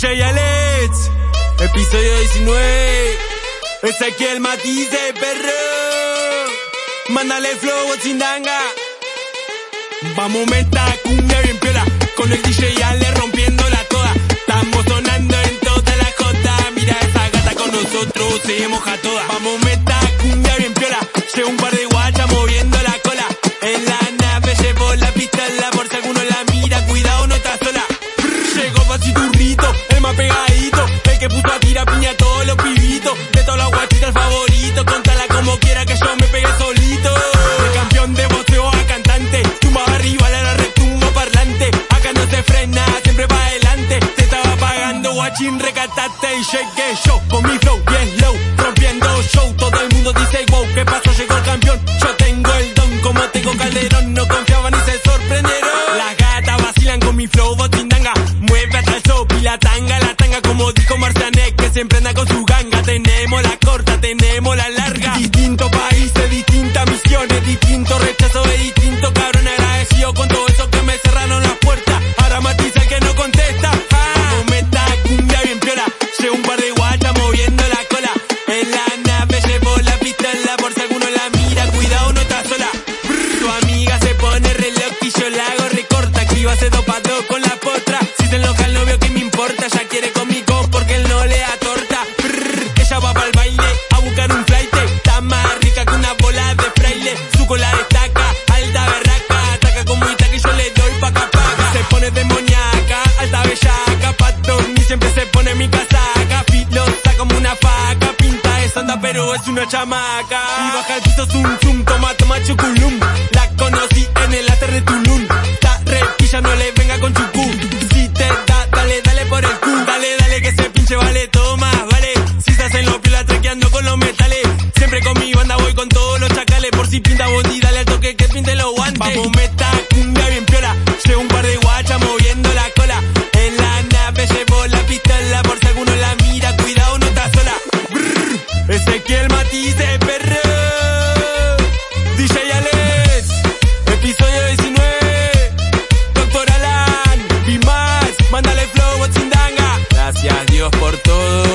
DJ Alex, episodio 19. Ezequiel Matiz de perro. Mándale flow, chindanga. Vamos, meta cumbia bien piola. Con el DJ Ale rompiéndola toda. Estamos sonando en toda la jota. Mira esa gata con nosotros, se moja toda. Vamos, meta cumbia bien piola. Llevo un par de Llegó Pachiturrito, el más pegadito. El que puso a tirar piña a todos los pibitos. De todos los guachitos el favorito. Contala como quiera que yo me pegue solito. El campeón de boxeo a cantante. Tumba arriba, la retumba parlante. Acá no se frena, siempre va adelante. Te estaba pagando, guachín, recatate y shake yo. Con mi flow bien low, rompiendo show. Todo el mundo dice wow, ¿qué pasó? Llegó el campeón. Yo tengo el don, como tengo Calderón. No confiaban y se sorprendieron. La tanga, la tanga como dijo Marcianek, que siempre anda con su ganga. Tenemos la es una chamaca. Y baja el piso zum zum, toma toma chuculum. La conocí en el por todo.